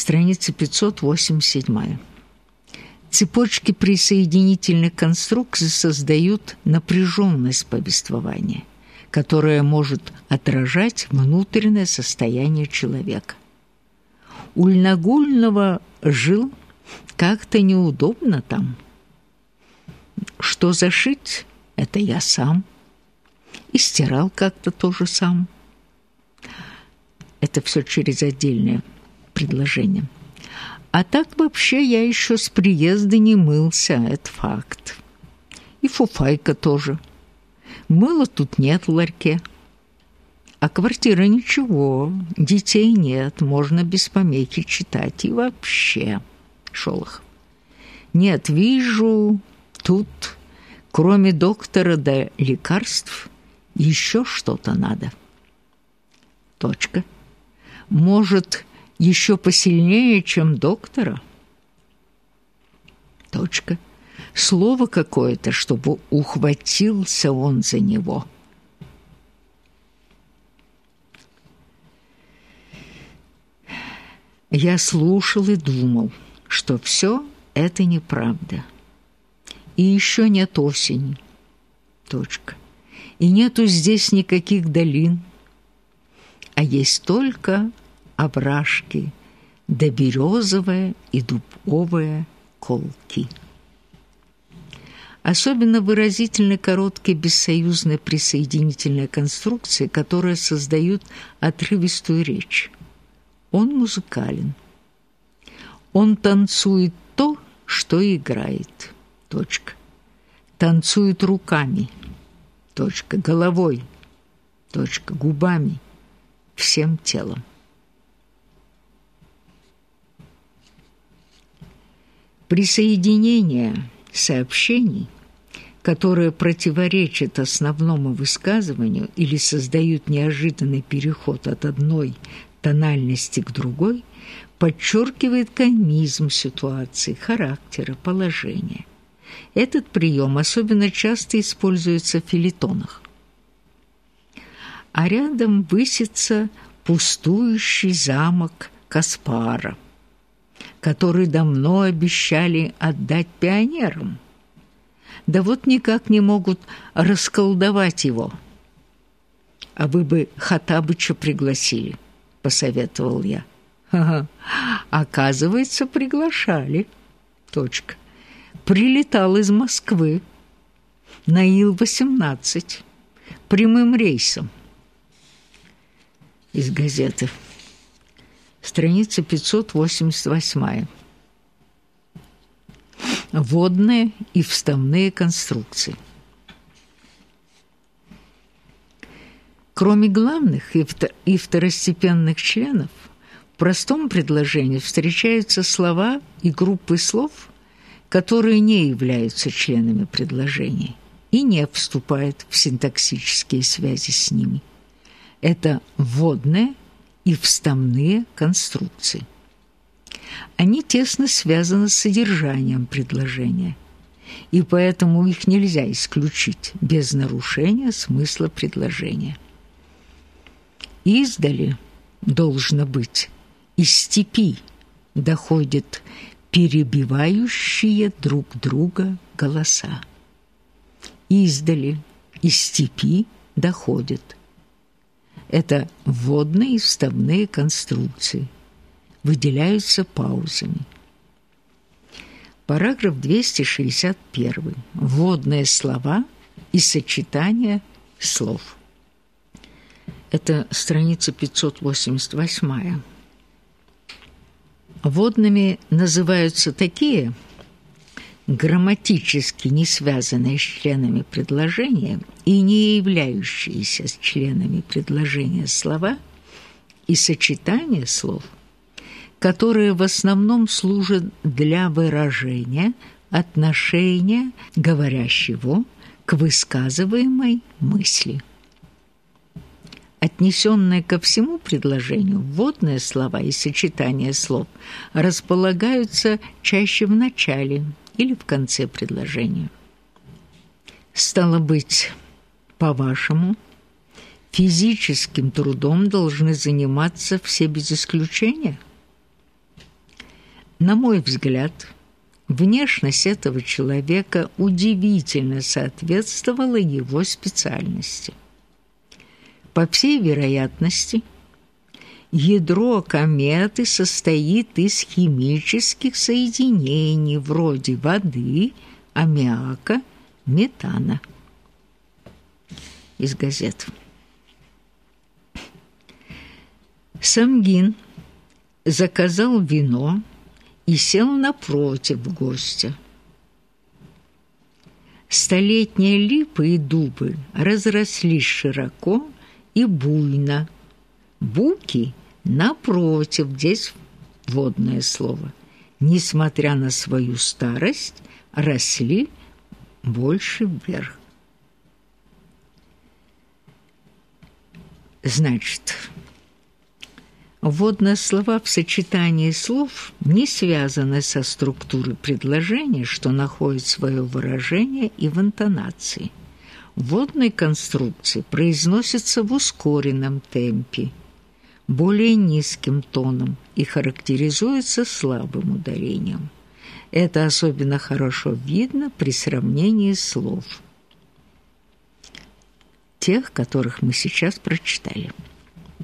Страница 587. Цепочки присоединительных конструкций создают напряженность повествования, которая может отражать внутреннее состояние человека. У Льногульного жил как-то неудобно там. Что зашить – это я сам. И стирал как-то тоже сам. Это все через отдельное предложение. А так вообще я еще с приезда не мылся, это факт. И фуфайка тоже. Мыла тут нет в ларьке. А квартира ничего, детей нет, можно без помехи читать. И вообще, Шолохов. Нет, вижу, тут, кроме доктора да лекарств, еще что-то надо. Точка. Может, еще посильнее, чем доктора? Точка. Слово какое-то, чтобы ухватился он за него. Я слушал и думал, что все это неправда. И еще нет осени. Точка. И нету здесь никаких долин, а есть только овражки, да березовая и дубовая колки. Особенно выразительны короткие бессоюзные присоединительные конструкции, которые создают отрывистую речь. Он музыкален. Он танцует то, что играет. Точка. Танцует руками. Точка. Головой. Точка. Губами. Всем телом. Присоединение сообщений, которые противоречат основному высказыванию или создают неожиданный переход от одной тональности к другой, подчеркивает комизм ситуации, характера, положения. Этот прием особенно часто используется в филитонах. А рядом высится пустующий замок Каспара – который давно обещали отдать пионерам. Да вот никак не могут расколдовать его. А вы бы Хатабыча пригласили, посоветовал я. Ага. Оказывается, приглашали. Точка. Прилетал из Москвы на Ил-18 прямым рейсом из газеты страница 588. Водные и вставные конструкции. Кроме главных и второстепенных членов, в простом предложении встречаются слова и группы слов, которые не являются членами предложения и не вступают в синтаксические связи с ними. Это вводное и вставные конструкции. Они тесно связаны с содержанием предложения, и поэтому их нельзя исключить без нарушения смысла предложения. Издали должно быть из степи доходят перебивающие друг друга голоса. Издали из степи доходят – это вводные и вставные конструкции. Выделяются паузами. Параграф 261. Вводные слова и сочетания слов. Это страница 588. Водными называются такие – грамматически не связанные с членами предложения и не являющиеся с членами предложения слова и сочетания слов, которые в основном служат для выражения отношения говорящего к высказываемой мысли. Отнесенные ко всему предложению вводные слова и сочетания слов располагаются чаще в начале – или в конце предложения. Стало быть, по-вашему, физическим трудом должны заниматься все без исключения? На мой взгляд, внешность этого человека удивительно соответствовала его специальности. По всей вероятности, ядро кометы состоит из химических соединений вроде воды, аммиака, метана. Из газет. Самгин заказал вино и сел напротив гостя. Столетние липы и дубы разрослись широко и буйно. Буки, напротив, здесь водное слово, несмотря на свою старость, росли больше вверх. Значит, Вводные слова в сочетании слов не связаны со структурой предложения, что находит свое выражение и в интонации. Вводные конструкции произносятся в ускоренном темпе, более низким тоном и характеризуются слабым ударением. Это особенно хорошо видно при сравнении слов, тех, которых мы сейчас прочитали.